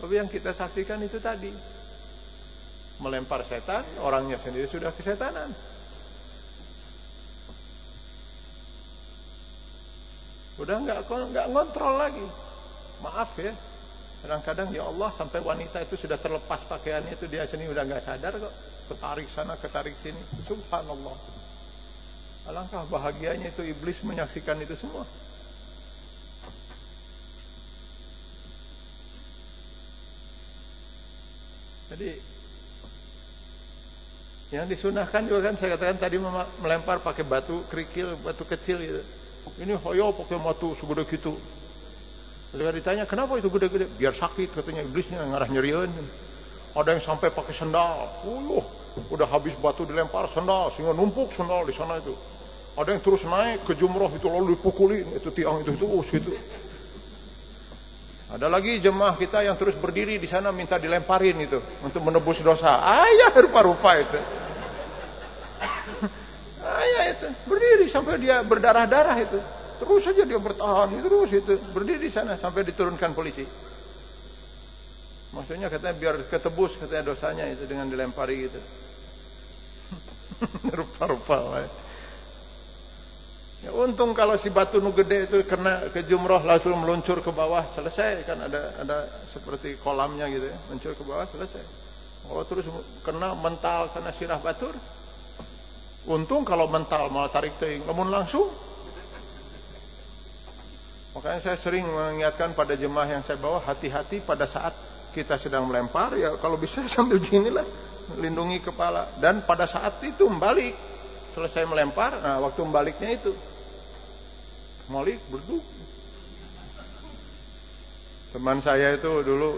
Tapi yang kita saksikan itu tadi. Melempar setan, orangnya sendiri sudah kesetanan. Udah nggak nggak ngontrol lagi. Maaf ya. Kadang-kadang ya Allah sampai wanita itu sudah terlepas pakaiannya itu dia sini udah nggak sadar kok. Ketarik sana, ketarik sini. Subhanallah. Alangkah bahagianya itu iblis menyaksikan itu semua. Jadi yang disunahkan juga kan saya katakan tadi melempar pakai batu kerikil, batu kecil gitu. Ini hoyo pakai batu segede gitu. Ketika ditanya kenapa itu gede-gede? Biar sakit katanya iblisnya ngarah nyerian. Ada yang sampai pakai sendal. Uh, udah habis batu dilempar sendal sehingga numpuk sendal di sana itu. Ada yang terus naik ke jumroh itu lalu dipukulin itu tiang itu itu us itu. Ada lagi jemaah kita yang terus berdiri di sana minta dilemparin itu untuk menebus dosa. Ayah rupa-rupa itu. berdiri sampai dia berdarah-darah itu. Terus saja dia bertahan, terus itu berdiri di sana sampai diturunkan polisi. Maksudnya katanya biar ketebus katanya dosanya itu dengan dilempari gitu. Rupa-rupa. Ya, untung kalau si batu nu gede itu kena ke jumroh langsung meluncur ke bawah selesai kan ada ada seperti kolamnya gitu ya meluncur ke bawah selesai. Kalau terus kena mental kena sirah batur, untung kalau mental malah tarik ting, namun langsung Makanya saya sering mengingatkan pada jemaah yang saya bawa hati-hati pada saat kita sedang melempar ya kalau bisa sambil gini lah lindungi kepala. Dan pada saat itu membalik selesai melempar nah waktu membaliknya itu molik berduk teman saya itu dulu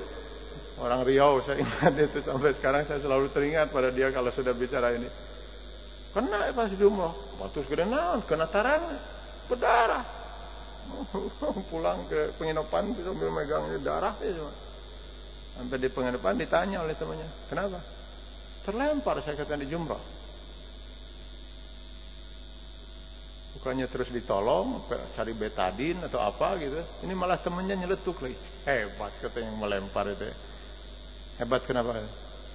orang Riau saya ingat itu sampai sekarang saya selalu teringat pada dia kalau sudah bicara ini. Kena ya pas umroh waktu naon kena tarang berdarah. Pulang ke penginapan sambil megang darah ya cuma sampai di penginapan ditanya oleh temannya kenapa? Terlempar saya katakan di jumrah bukannya terus ditolong cari betadin atau apa gitu. Ini malah temannya nyeletuk lagi. Hebat katanya yang melempar itu. Hebat kenapa?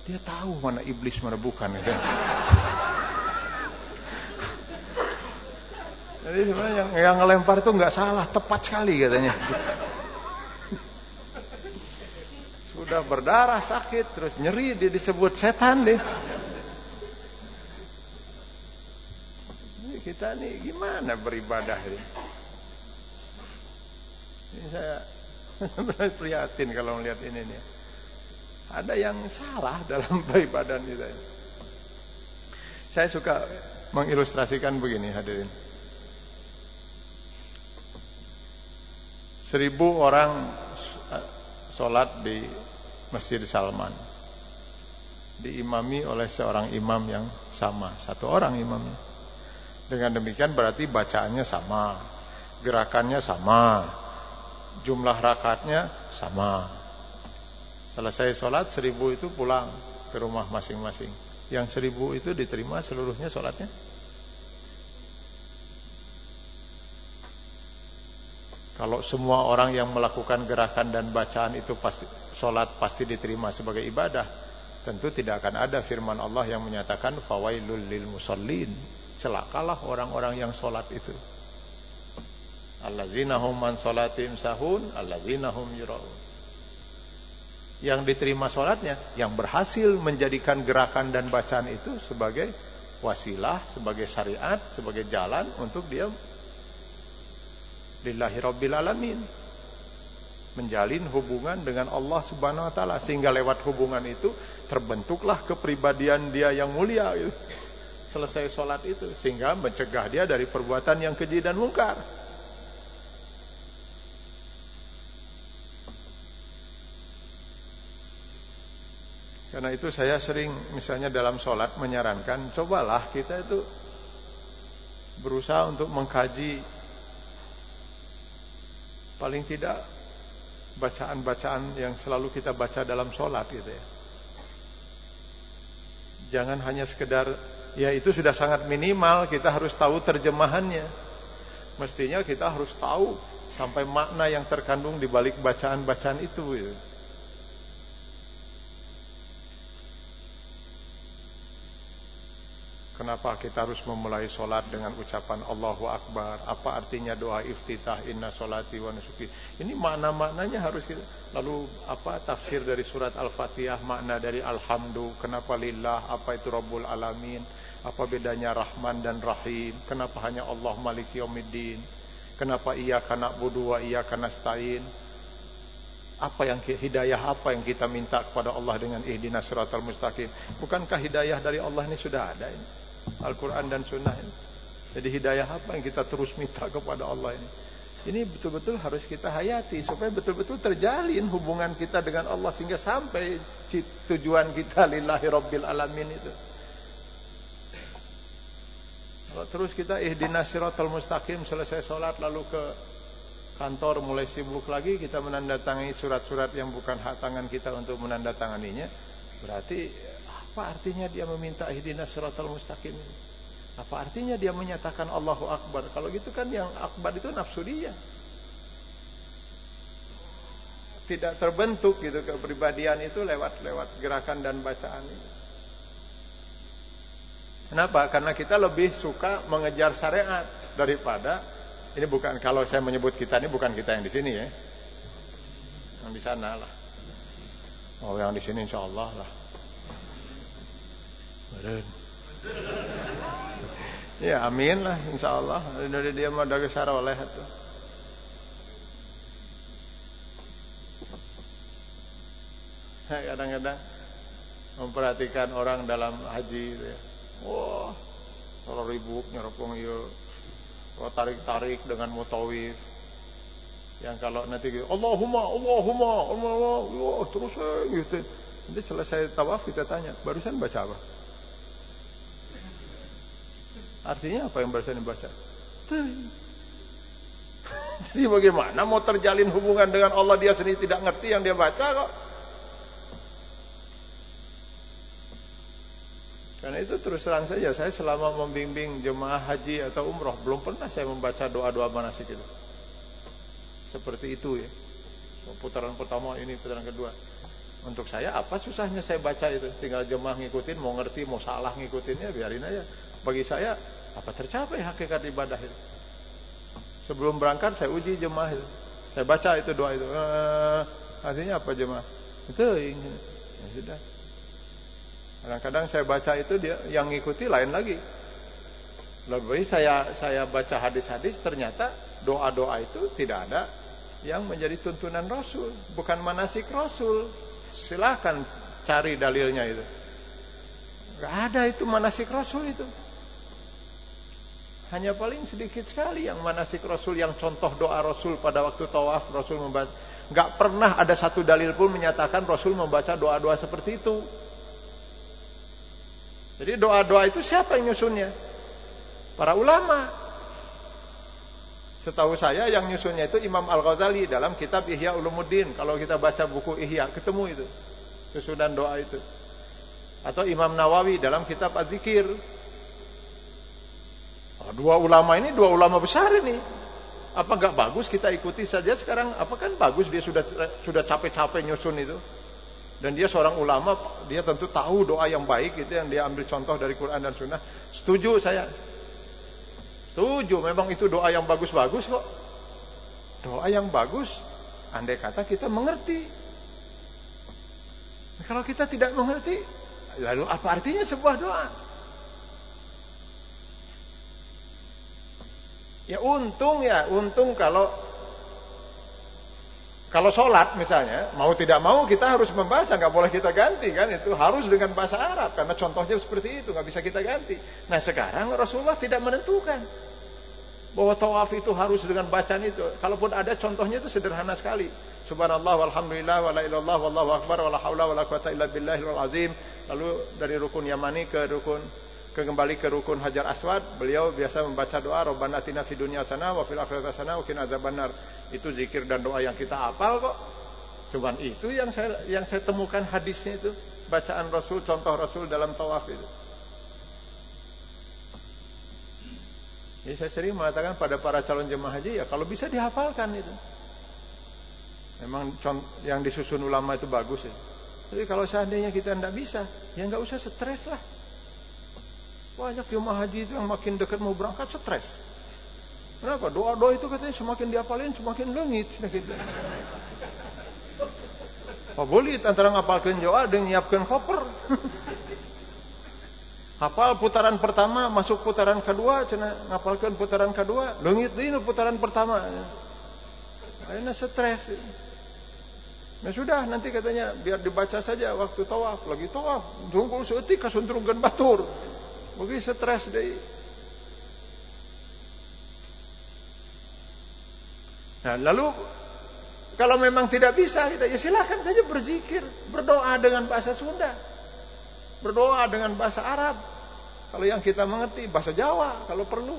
Dia tahu mana iblis mana bukan gitu. Jadi sebenarnya yang, yang ngelempar itu nggak salah, tepat sekali katanya. Sudah berdarah sakit, terus nyeri dia disebut setan deh. Ini kita nih gimana beribadah ini? Ini saya prihatin kalau melihat ini nih. Ada yang salah dalam beribadah kita. Saya suka mengilustrasikan begini hadirin. seribu orang eh, sholat di Masjid Salman. Diimami oleh seorang imam yang sama satu orang imamnya. Dengan demikian berarti bacaannya sama gerakannya sama jumlah rakatnya sama. Selesai sholat seribu itu pulang ke rumah masing-masing. Yang seribu itu diterima seluruhnya sholatnya Kalau semua orang yang melakukan gerakan dan bacaan itu pasti solat pasti diterima sebagai ibadah, tentu tidak akan ada firman Allah yang menyatakan fawailul lil musallin. Celakalah orang-orang yang solat itu. Allazina hum man salatim sahun, allazina hum yuraun. Yang diterima solatnya, yang berhasil menjadikan gerakan dan bacaan itu sebagai wasilah, sebagai syariat, sebagai jalan untuk dia lillahi rabbil alamin. Menjalin hubungan dengan Allah Subhanahu wa taala. Sehingga lewat hubungan itu terbentuklah kepribadian dia yang mulia. Gitu. selesai sholat itu sehingga mencegah dia dari perbuatan yang keji dan mungkar. Karena itu saya sering misalnya dalam sholat menyarankan cobalah kita itu berusaha untuk mengkaji paling tidak bacaan-bacaan yang selalu kita baca dalam sholat gitu ya. Jangan hanya sekedar ya itu sudah sangat minimal kita harus tahu terjemahannya. Mestinya kita harus tahu sampai makna yang terkandung di balik bacaan-bacaan itu gitu. Kenapa kita harus memulai solat dengan ucapan Allahu Akbar? Apa artinya doa iftitah inna solati wa nusuki? Ini makna-maknanya harus kita. Lalu apa tafsir dari surat Al-Fatihah, makna dari Alhamdu, kenapa lillah, apa itu Rabbul Alamin, apa bedanya Rahman dan Rahim, kenapa hanya Allah Maliki Yawmiddin, kenapa iya kana budu wa iya kana stain, apa yang hidayah apa yang kita minta kepada Allah dengan ihdinas siratal mustaqim bukankah hidayah dari Allah ini sudah ada ini Al-Quran dan Sunnah ini. Jadi hidayah apa yang kita terus minta kepada Allah ini? Ini betul-betul harus kita hayati supaya betul-betul terjalin hubungan kita dengan Allah sehingga sampai tujuan kita lillahi rabbil alamin itu. Kalau terus kita ihdinas siratal mustaqim selesai sholat lalu ke kantor mulai sibuk lagi kita menandatangani surat-surat yang bukan hak tangan kita untuk menandatanganinya berarti apa artinya dia meminta ihdinas siratal mustaqim ini? Apa artinya dia menyatakan Allahu Akbar? Kalau gitu kan yang akbar itu nafsu dia. Tidak terbentuk gitu kepribadian itu lewat lewat gerakan dan bacaan itu. Kenapa? Karena kita lebih suka mengejar syariat daripada ini bukan kalau saya menyebut kita ini bukan kita yang di sini ya. Yang di sana lah. Oh yang di sini insya Allah lah. Ya amin lah insya Allah. Dari dia mau dari sara oleh itu. Kadang-kadang memperhatikan orang dalam haji gitu ya. Wah, kalau ribut nyerupung yuk Oh, tarik-tarik dengan mutawif. Yang kalau nanti gitu, Allahumma, Allahumma, Allahumma, Allah, terus gitu. Nanti selesai tawaf kita tanya, barusan baca apa? Artinya apa yang barusan dibaca? Jadi bagaimana mau terjalin hubungan dengan Allah dia sendiri tidak ngerti yang dia baca kok? Karena itu terus terang saja saya selama membimbing jemaah haji atau umroh belum pernah saya membaca doa-doa manasik itu. Seperti itu ya. Putaran pertama ini, putaran kedua. Untuk saya apa susahnya saya baca itu? Tinggal jemaah ngikutin, mau ngerti, mau salah ngikutinnya biarin aja. Bagi saya apa tercapai hakikat ibadah itu? Sebelum berangkat saya uji jemaah itu. Saya baca itu doa itu. Eh, artinya apa jemaah? Itu ini. Ya sudah. Kadang-kadang saya baca itu dia yang ngikuti lain lagi. Lebih saya saya baca hadis-hadis ternyata doa-doa itu tidak ada yang menjadi tuntunan Rasul, bukan manasik Rasul. Silahkan cari dalilnya itu. Gak ada itu manasik Rasul itu. Hanya paling sedikit sekali yang manasik Rasul yang contoh doa Rasul pada waktu tawaf Rasul membaca. Gak pernah ada satu dalil pun menyatakan Rasul membaca doa-doa seperti itu. Jadi doa-doa itu siapa yang nyusunnya? Para ulama. Setahu saya yang nyusunnya itu Imam Al-Ghazali dalam kitab Ihya Ulumuddin. Kalau kita baca buku Ihya, ketemu itu. Susunan doa itu. Atau Imam Nawawi dalam kitab Az-Zikir. Oh, dua ulama ini dua ulama besar ini. Apa enggak bagus kita ikuti saja sekarang? Apa kan bagus dia sudah sudah capek-capek nyusun itu. Dan dia seorang ulama, dia tentu tahu doa yang baik itu yang dia ambil contoh dari Quran dan Sunnah. Setuju saya. Setuju, memang itu doa yang bagus-bagus kok. Doa yang bagus, andai kata kita mengerti. Kalau kita tidak mengerti, lalu apa artinya sebuah doa? Ya untung ya, untung kalau kalau sholat misalnya, mau tidak mau kita harus membaca, nggak boleh kita ganti kan? Itu harus dengan bahasa Arab karena contohnya seperti itu, nggak bisa kita ganti. Nah sekarang Rasulullah tidak menentukan bahwa tawaf itu harus dengan bacaan itu. Kalaupun ada contohnya itu sederhana sekali. Subhanallah walhamdulillah wala ilallah wallahu akbar wala haula wala quwata illa billahil azim. Lalu dari rukun Yamani ke rukun kembali ke rukun Hajar Aswad, beliau biasa membaca doa Rabbana atina fid dunya hasanah wa fil akhirati hasanah wa qina azabannar. Itu zikir dan doa yang kita hafal kok. Cuman itu yang saya yang saya temukan hadisnya itu, bacaan Rasul, contoh Rasul dalam tawaf itu. Jadi saya sering mengatakan pada para calon jemaah haji ya kalau bisa dihafalkan itu. Memang yang disusun ulama itu bagus ya. Tapi kalau seandainya kita tidak bisa, ya nggak usah stres lah. Banyak jemaah haji itu yang makin dekat mau berangkat stres. Kenapa? Doa-doa itu katanya semakin diapalin semakin lengit. Gitu. boleh antara ngapalkan doa dan nyiapkan koper. Hafal putaran pertama, masuk putaran kedua, cina ngapalkan putaran kedua, lengit ini putaran pertama. Akhirnya stres. Nah sudah nanti katanya biar dibaca saja waktu tawaf, lagi tawaf, tunggu seetik kasuntrungkan batur. Begitu stres deh. Nah, lalu kalau memang tidak bisa, kita ya silahkan saja berzikir, berdoa dengan bahasa Sunda, berdoa dengan bahasa Arab. Kalau yang kita mengerti bahasa Jawa, kalau perlu.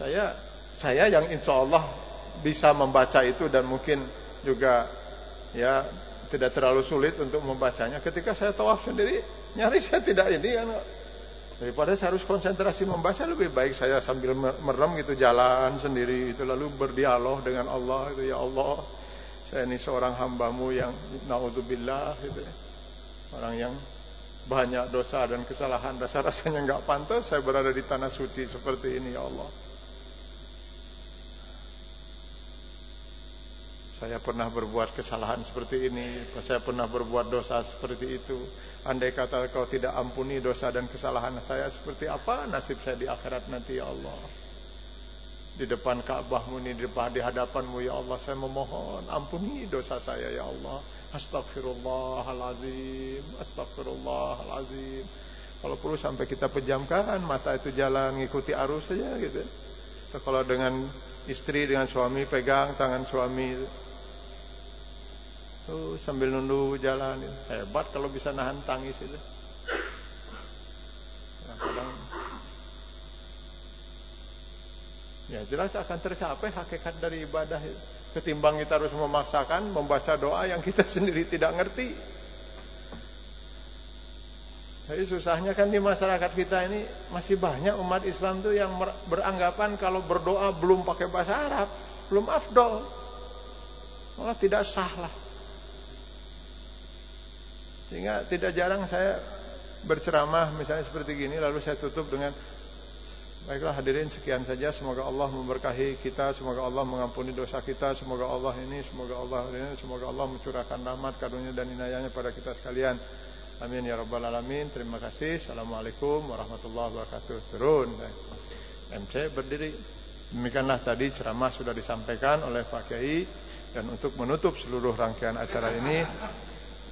Saya, saya yang insya Allah bisa membaca itu dan mungkin juga ya tidak terlalu sulit untuk membacanya. Ketika saya tawaf sendiri, nyari saya tidak ini. Daripada saya harus konsentrasi membaca lebih baik saya sambil merem gitu jalan sendiri itu lalu berdialog dengan Allah itu ya Allah saya ini seorang hambamu yang naudzubillah gitu ya. Orang yang banyak dosa dan kesalahan rasa-rasanya nggak pantas saya berada di tanah suci seperti ini ya Allah. Saya pernah berbuat kesalahan seperti ini, saya pernah berbuat dosa seperti itu. Andai kata kau tidak ampuni dosa dan kesalahan saya seperti apa nasib saya di akhirat nanti ya Allah. Di depan Ka'bahmu ini, di depan di hadapanmu ya Allah, saya memohon ampuni dosa saya ya Allah. Astagfirullahalazim, astagfirullahalazim. Kalau perlu sampai kita pejamkan mata itu jalan ngikuti arus saja gitu. Kalau dengan istri dengan suami pegang tangan suami Tuh sambil nunduk jalan Hebat kalau bisa nahan tangis itu. Kadang Ya jelas akan tercapai hakikat dari ibadah itu. Ketimbang kita harus memaksakan membaca doa yang kita sendiri tidak ngerti. Jadi susahnya kan di masyarakat kita ini masih banyak umat Islam tuh yang beranggapan kalau berdoa belum pakai bahasa Arab, belum afdol. Malah tidak sah lah. Sehingga tidak jarang saya berceramah misalnya seperti gini lalu saya tutup dengan Baiklah hadirin sekian saja. Semoga Allah memberkahi kita semoga Allah mengampuni dosa kita semoga Allah ini semoga Allah ini semoga Allah mencurahkan rahmat karunia dan inayahnya pada kita sekalian. Amin ya rabbal alamin. Terima kasih. Assalamualaikum warahmatullahi wabarakatuh. Turun. MC berdiri. Demikianlah tadi ceramah sudah disampaikan oleh Pak Kiai. Dan untuk menutup seluruh rangkaian acara ini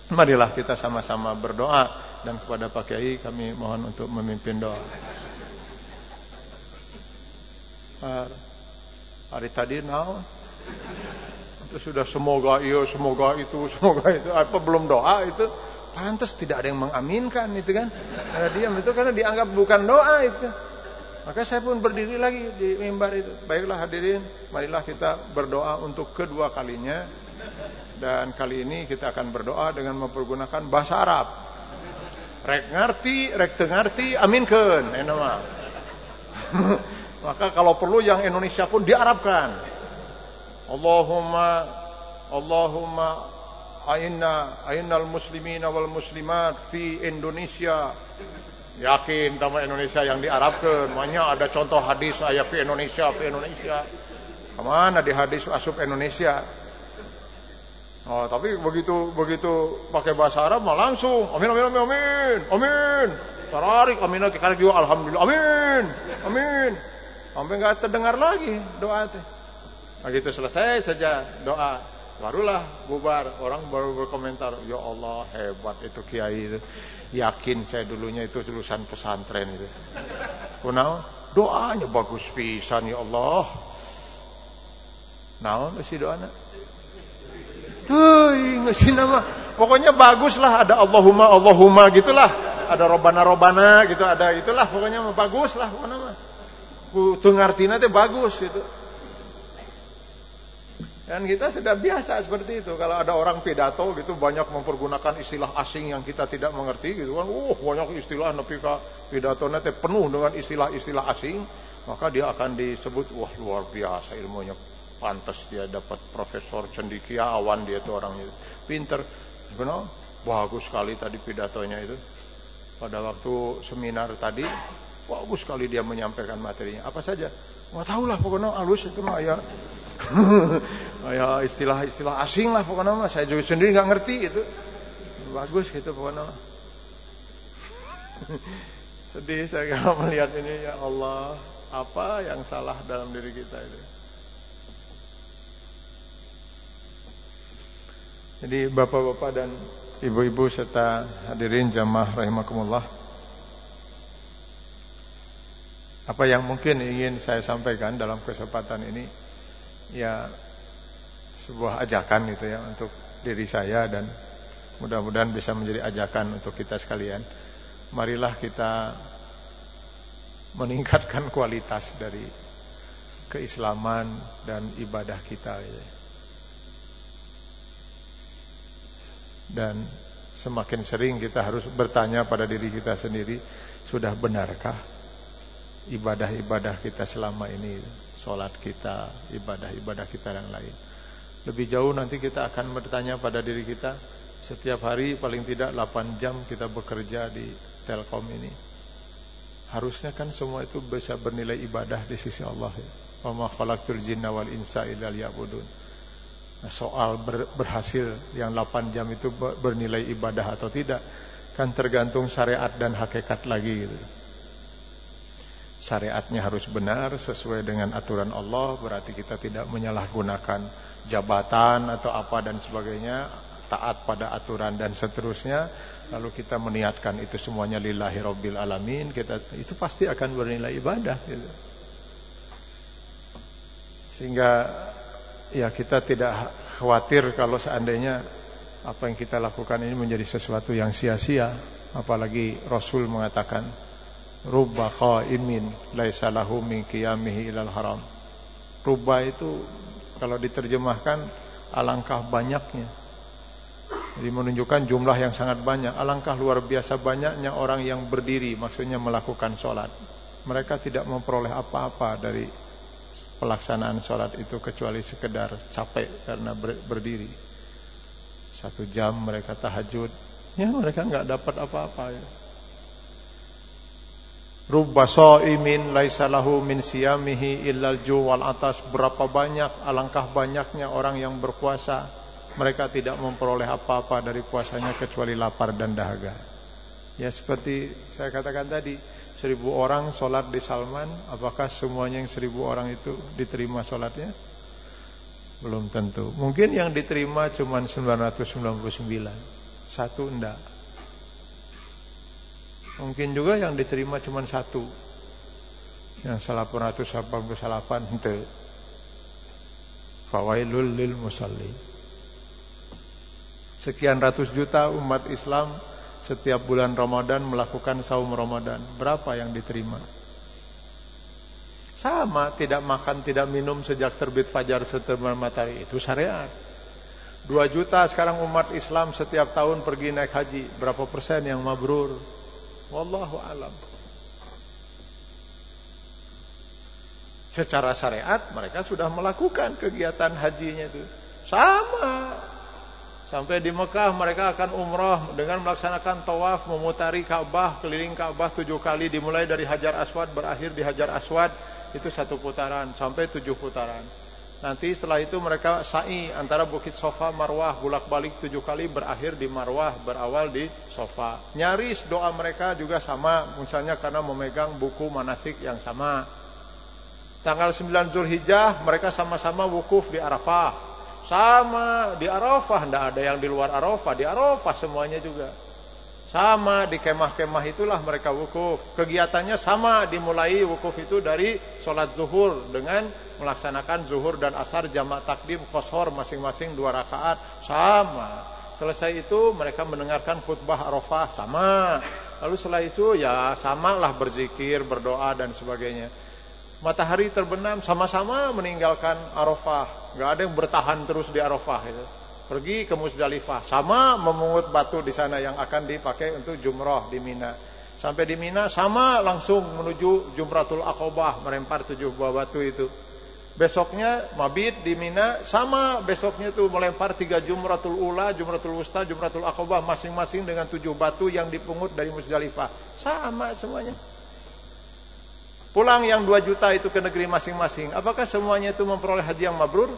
Marilah kita sama-sama berdoa dan kepada Pak Kiai kami mohon untuk memimpin doa. Hari tadi now itu sudah semoga iyo, semoga itu, semoga itu. Apa belum doa itu pantas tidak ada yang mengaminkan itu kan. Karena diam itu karena dianggap bukan doa itu. Maka saya pun berdiri lagi di mimbar itu. Baiklah hadirin, marilah kita berdoa untuk kedua kalinya dan kali ini kita akan berdoa dengan mempergunakan bahasa Arab. Rek ngerti, rek tengarti, aminkan. Enak Maka kalau perlu yang Indonesia pun diarabkan. Allahumma Allahumma aina ainal muslimin wal muslimat fi Indonesia. Yakin sama Indonesia yang diarabkan. Makanya ada contoh hadis ayat fi Indonesia, fi Indonesia. Ke mana di hadis asup Indonesia? Oh, tapi begitu begitu pakai bahasa Arab mah langsung amin amin amin amin amin. Tarik amin lagi karena juga alhamdulillah amin amin. Sampai nggak terdengar lagi doa itu. Begitu selesai saja doa, barulah bubar. Orang baru berkomentar, ya Allah hebat itu kiai itu. Yakin saya dulunya itu lulusan pesantren itu. Kunau doanya bagus pisan ya Allah. Naon si doanya? Tuh, sih nama. Pokoknya bagus lah ada Allahumma Allahumma gitulah. Ada robana robana gitu, ada itulah pokoknya bagus lah pokoknya mah. Kudu ngartina bagus gitu. Dan kita sudah biasa seperti itu. Kalau ada orang pidato gitu banyak mempergunakan istilah asing yang kita tidak mengerti gitu kan. Uh, banyak istilah tapi ka pidato teh penuh dengan istilah-istilah asing, maka dia akan disebut wah luar biasa ilmunya pantas dia dapat profesor cendikia awan dia itu orangnya. Pinter. Benar? Bagus sekali tadi pidatonya itu. Pada waktu seminar tadi bagus sekali dia menyampaikan materinya. Apa saja? Nggak tahu lah pokoknya halus itu mah ya. Ya istilah-istilah asing lah pokoknya mah. Saya juga sendiri nggak ngerti itu. Bagus gitu pokoknya sedih saya kalau melihat ini ya Allah. Apa yang salah dalam diri kita itu Jadi bapak-bapak dan ibu-ibu serta hadirin jamaah rahimakumullah. Apa yang mungkin ingin saya sampaikan dalam kesempatan ini ya sebuah ajakan gitu ya untuk diri saya dan mudah-mudahan bisa menjadi ajakan untuk kita sekalian. Marilah kita meningkatkan kualitas dari keislaman dan ibadah kita gitu. Dan semakin sering kita harus bertanya pada diri kita sendiri, sudah benarkah ibadah-ibadah kita selama ini, sholat kita, ibadah-ibadah kita dan lain. Lebih jauh nanti kita akan bertanya pada diri kita, setiap hari paling tidak 8 jam kita bekerja di Telkom ini. Harusnya kan semua itu bisa bernilai ibadah di sisi Allah ya. Wa ma khalaqtul jinna wal insa illa liya'budun. Soal ber, berhasil yang 8 jam itu bernilai ibadah atau tidak kan tergantung syariat dan hakikat lagi gitu. Syariatnya harus benar sesuai dengan aturan Allah berarti kita tidak menyalahgunakan jabatan atau apa dan sebagainya taat pada aturan dan seterusnya lalu kita meniatkan itu semuanya lillahi rabbil alamin kita itu pasti akan bernilai ibadah gitu. Sehingga ya kita tidak khawatir kalau seandainya apa yang kita lakukan ini menjadi sesuatu yang sia-sia. Apalagi Rasul mengatakan rubba qaimin laisa lahu min qiyamihi ilal haram. Rubba itu kalau diterjemahkan alangkah banyaknya. Jadi menunjukkan jumlah yang sangat banyak. Alangkah luar biasa banyaknya orang yang berdiri maksudnya melakukan sholat. Mereka tidak memperoleh apa-apa dari pelaksanaan sholat itu kecuali sekedar capek karena ber, berdiri. Satu jam mereka tahajud, ya mereka nggak dapat apa-apa ya. Rubba imin laisa lahu min siyamihi illal juwal atas berapa banyak alangkah banyaknya orang yang berpuasa mereka tidak memperoleh apa-apa dari puasanya kecuali lapar dan dahaga. Ya seperti saya katakan tadi, seribu orang sholat di Salman Apakah semuanya yang seribu orang itu diterima sholatnya? Belum tentu. Mungkin yang diterima cuma 999 Satu enggak. Mungkin juga yang diterima cuma satu. Yang 888 Itu Fawailul lil musalli. Sekian ratus juta umat Islam setiap bulan Ramadan melakukan saum Ramadan. Berapa yang diterima? Sama, tidak makan, tidak minum sejak terbit fajar seterbit matahari. Itu syariat. Dua juta sekarang umat Islam setiap tahun pergi naik haji. Berapa persen yang mabrur? Wallahu alam. Secara syariat mereka sudah melakukan kegiatan hajinya itu. Sama Sampai di Mekah mereka akan umrah dengan melaksanakan tawaf memutari Ka'bah keliling Ka'bah tujuh kali dimulai dari Hajar Aswad berakhir di Hajar Aswad itu satu putaran sampai tujuh putaran. Nanti setelah itu mereka sa'i antara Bukit Sofa Marwah bulak balik tujuh kali berakhir di Marwah berawal di Sofa. Nyaris doa mereka juga sama misalnya karena memegang buku manasik yang sama. Tanggal 9 Zulhijjah mereka sama-sama wukuf di Arafah. Sama di Arafah, tidak ada yang di luar Arafah, di Arafah semuanya juga. Sama di kemah-kemah itulah mereka wukuf. Kegiatannya sama dimulai wukuf itu dari sholat zuhur dengan melaksanakan zuhur dan asar jamak takdim koshor masing-masing dua rakaat sama. Selesai itu mereka mendengarkan khutbah Arafah sama. Lalu setelah itu ya samalah berzikir, berdoa dan sebagainya matahari terbenam sama-sama meninggalkan Arafah. Gak ada yang bertahan terus di Arafah itu. Pergi ke Musdalifah, sama memungut batu di sana yang akan dipakai untuk jumrah di Mina. Sampai di Mina sama langsung menuju Jumratul Aqobah merempar tujuh buah batu itu. Besoknya mabit di Mina sama besoknya itu melempar tiga Jumratul Ula, Jumratul Wusta, Jumratul Aqobah masing-masing dengan tujuh batu yang dipungut dari Musdalifah. Sama semuanya. Pulang yang 2 juta itu ke negeri masing-masing. Apakah semuanya itu memperoleh haji yang mabrur?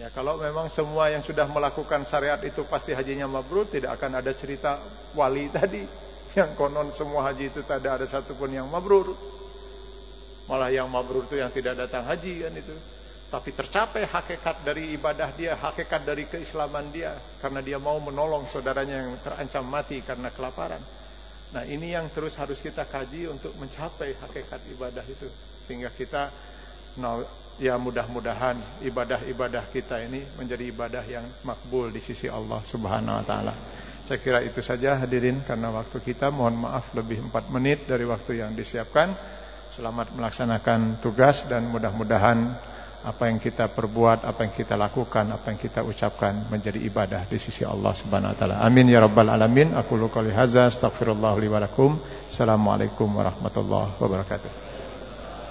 Ya, kalau memang semua yang sudah melakukan syariat itu pasti hajinya mabrur, tidak akan ada cerita wali tadi yang konon semua haji itu tidak ada satupun yang mabrur. Malah yang mabrur itu yang tidak datang haji kan itu. Tapi tercapai hakikat dari ibadah dia, hakikat dari keislaman dia karena dia mau menolong saudaranya yang terancam mati karena kelaparan. Nah ini yang terus harus kita kaji untuk mencapai hakikat ibadah itu. Sehingga kita ya mudah-mudahan ibadah-ibadah kita ini menjadi ibadah yang makbul di sisi Allah subhanahu wa ta'ala. Saya kira itu saja hadirin karena waktu kita. Mohon maaf lebih 4 menit dari waktu yang disiapkan. Selamat melaksanakan tugas dan mudah-mudahan apa yang kita perbuat, apa yang kita lakukan, apa yang kita ucapkan menjadi ibadah di sisi Allah Subhanahu wa taala. Amin ya rabbal alamin. Aku qouli hadza astaghfirullah li wa lakum. Assalamualaikum warahmatullahi wabarakatuh.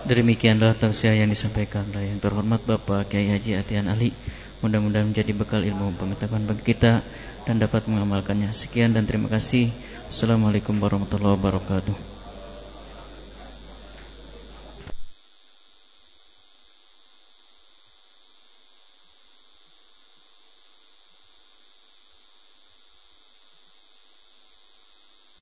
Demikianlah tausiah yang disampaikan oleh yang terhormat Bapak Kiai Haji Atian Ali. Mudah-mudahan menjadi bekal ilmu pengetahuan bagi kita dan dapat mengamalkannya. Sekian dan terima kasih. Assalamualaikum warahmatullahi wabarakatuh.